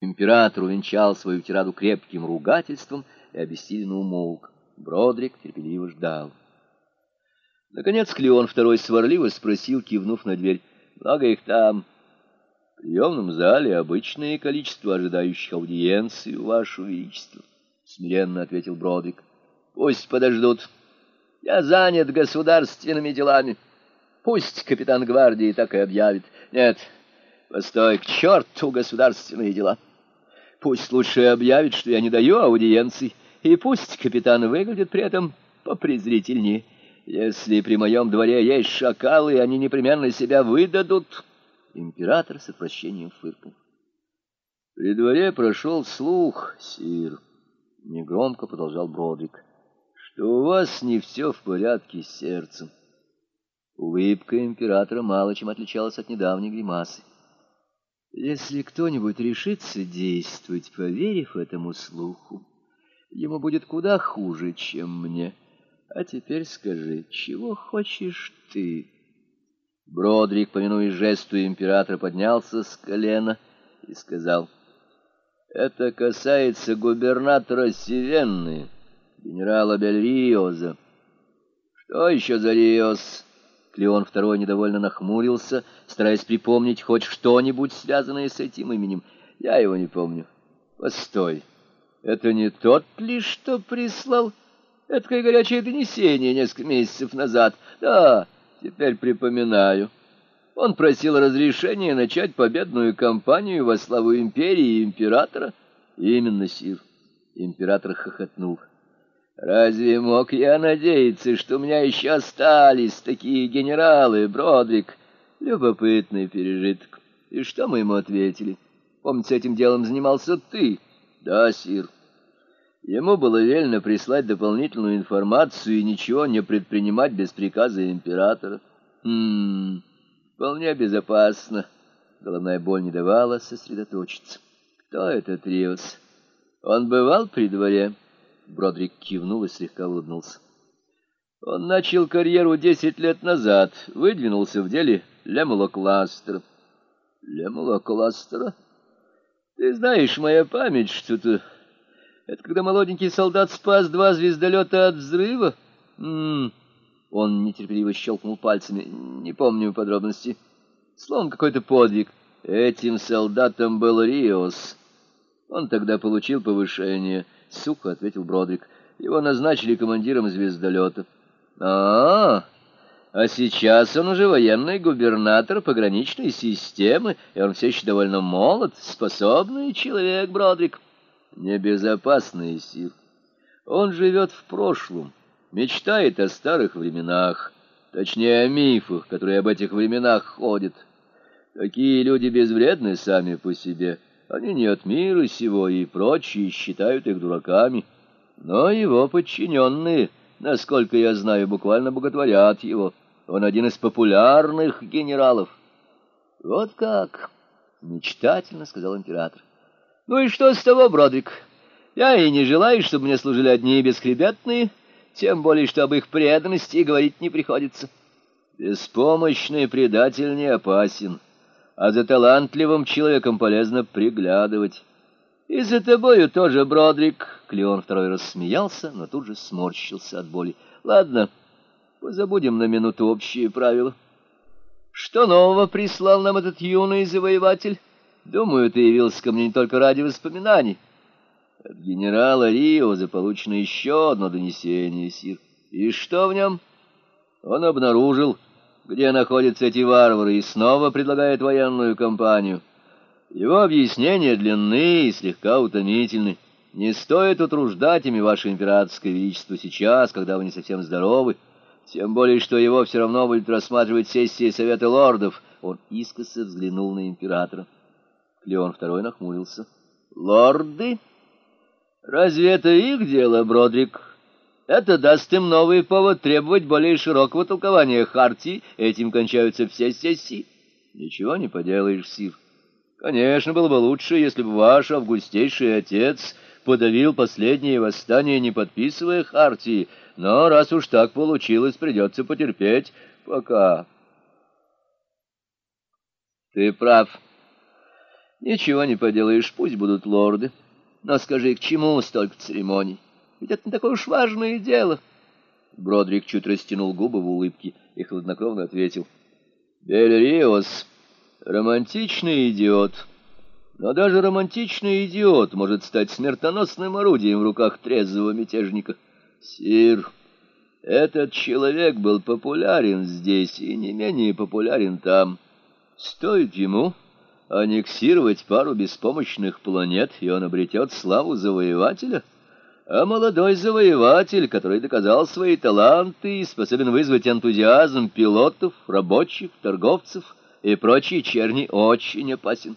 Император увенчал свою тираду крепким ругательством и обессиленно умолк. Бродрик терпеливо ждал. Наконец Клеон второй сварливо спросил, кивнув на дверь. «Много их там?» «В приемном зале обычное количество ожидающих аудиенции, Ваше Величество», — смиренно ответил Бродрик. «Пусть подождут. Я занят государственными делами. Пусть капитан гвардии так и объявит. Нет, постой, к черту государственные дела». Пусть лучше объявит, что я не даю аудиенций, и пусть капитан выглядит при этом попрезрительнее. Если при моем дворе есть шакалы, они непременно себя выдадут. Император с отвращением фыркнул. При дворе прошел слух, сир, — негромко продолжал Бродрик, — что у вас не все в порядке с сердцем. Улыбка императора мало чем отличалась от недавней гримасы. Если кто-нибудь решится действовать, поверив этому слуху, ему будет куда хуже, чем мне. А теперь скажи, чего хочешь ты?» Бродрик, помянуя жесту императора, поднялся с колена и сказал, «Это касается губернатора Севенны, генерала Бельриоза». «Что еще за Риос?» Клеон II недовольно нахмурился, стараясь припомнить хоть что-нибудь, связанное с этим именем. Я его не помню. Постой, это не тот ли, что прислал? Эдакое горячее донесение несколько месяцев назад. Да, теперь припоминаю. Он просил разрешения начать победную кампанию во славу империи и императора. Именно, сир. Император хохотнул. Разве мог я надеяться, что у меня еще остались такие генералы, Бродрик? Любопытный пережиток. И что мы ему ответили? Помните, этим делом занимался ты? Да, сир. Ему было велено прислать дополнительную информацию и ничего не предпринимать без приказа императора. Хм, вполне безопасно. Головная боль не давала сосредоточиться. Кто этот Риос? Он бывал при дворе? — Бродрик кивнул и слегка улыбнулся. Он начал карьеру десять лет назад, выдвинулся в деле Лемула Кластера. Лемула Кластера? Ты знаешь, моя память что-то... Это когда молоденький солдат спас два звездолета от взрыва? М м-м. -м -м. Он нетерпеливо щелкнул пальцами. Не помню подробностей. Словом, какой-то подвиг. Этим солдатом был Риос. Он тогда получил повышение —— сухо ответил Бродрик. «Его назначили командиром звездолета». «А, -а, сейчас он уже военный губернатор пограничной системы, и он все еще довольно молод, способный человек, Бродрик. Небезопасный сир. Он живет в прошлом, мечтает о старых временах, точнее о мифах, которые об этих временах ходят. Такие люди безвредны сами по себе». Они не от мира сего, и прочие считают их дураками. Но его подчиненные, насколько я знаю, буквально боготворят его. Он один из популярных генералов. — Вот как! — мечтательно сказал император. — Ну и что с того, Бродрик? Я и не желаю, чтобы мне служили одни бесхребетные, тем более, что об их преданности говорить не приходится. Беспомощный предатель не опасен. — а за талантливым человеком полезно приглядывать. И за тобою тоже, Бродрик. Клеон второй рассмеялся, но тут же сморщился от боли. Ладно, позабудем на минуту общие правила. Что нового прислал нам этот юный завоеватель? Думаю, ты явился ко мне не только ради воспоминаний. От генерала Рио заполучено еще одно донесение, Сир. И что в нем? Он обнаружил где находятся эти варвары, и снова предлагает военную кампанию. Его объяснения длинны и слегка утомительны. Не стоит утруждать ими ваше императорское величество сейчас, когда вы не совсем здоровы, тем более, что его все равно будет рассматривать сессия Совета лордов. Он искоса взглянул на императора. Клеон второй нахмурился. «Лорды? Разве это их дело, Бродрик?» Это даст им новый повод требовать более широкого толкования Хартии. Этим кончаются все сессии. Ничего не поделаешь, Сив. Конечно, было бы лучше, если бы ваш августейший отец подавил последнее восстание, не подписывая Хартии. Но раз уж так получилось, придется потерпеть. Пока. Ты прав. Ничего не поделаешь, пусть будут лорды. Но скажи, к чему столько церемоний? Ведь это не такое уж важное дело. Бродрик чуть растянул губы в улыбке и хладнокровно ответил. Бель-Риос — романтичный идиот. Но даже романтичный идиот может стать смертоносным орудием в руках трезвого мятежника. Сир, этот человек был популярен здесь и не менее популярен там. Стоит ему аннексировать пару беспомощных планет, и он обретет славу завоевателя. А молодой завоеватель, который доказал свои таланты и способен вызвать энтузиазм пилотов, рабочих, торговцев и прочие черни, очень опасен.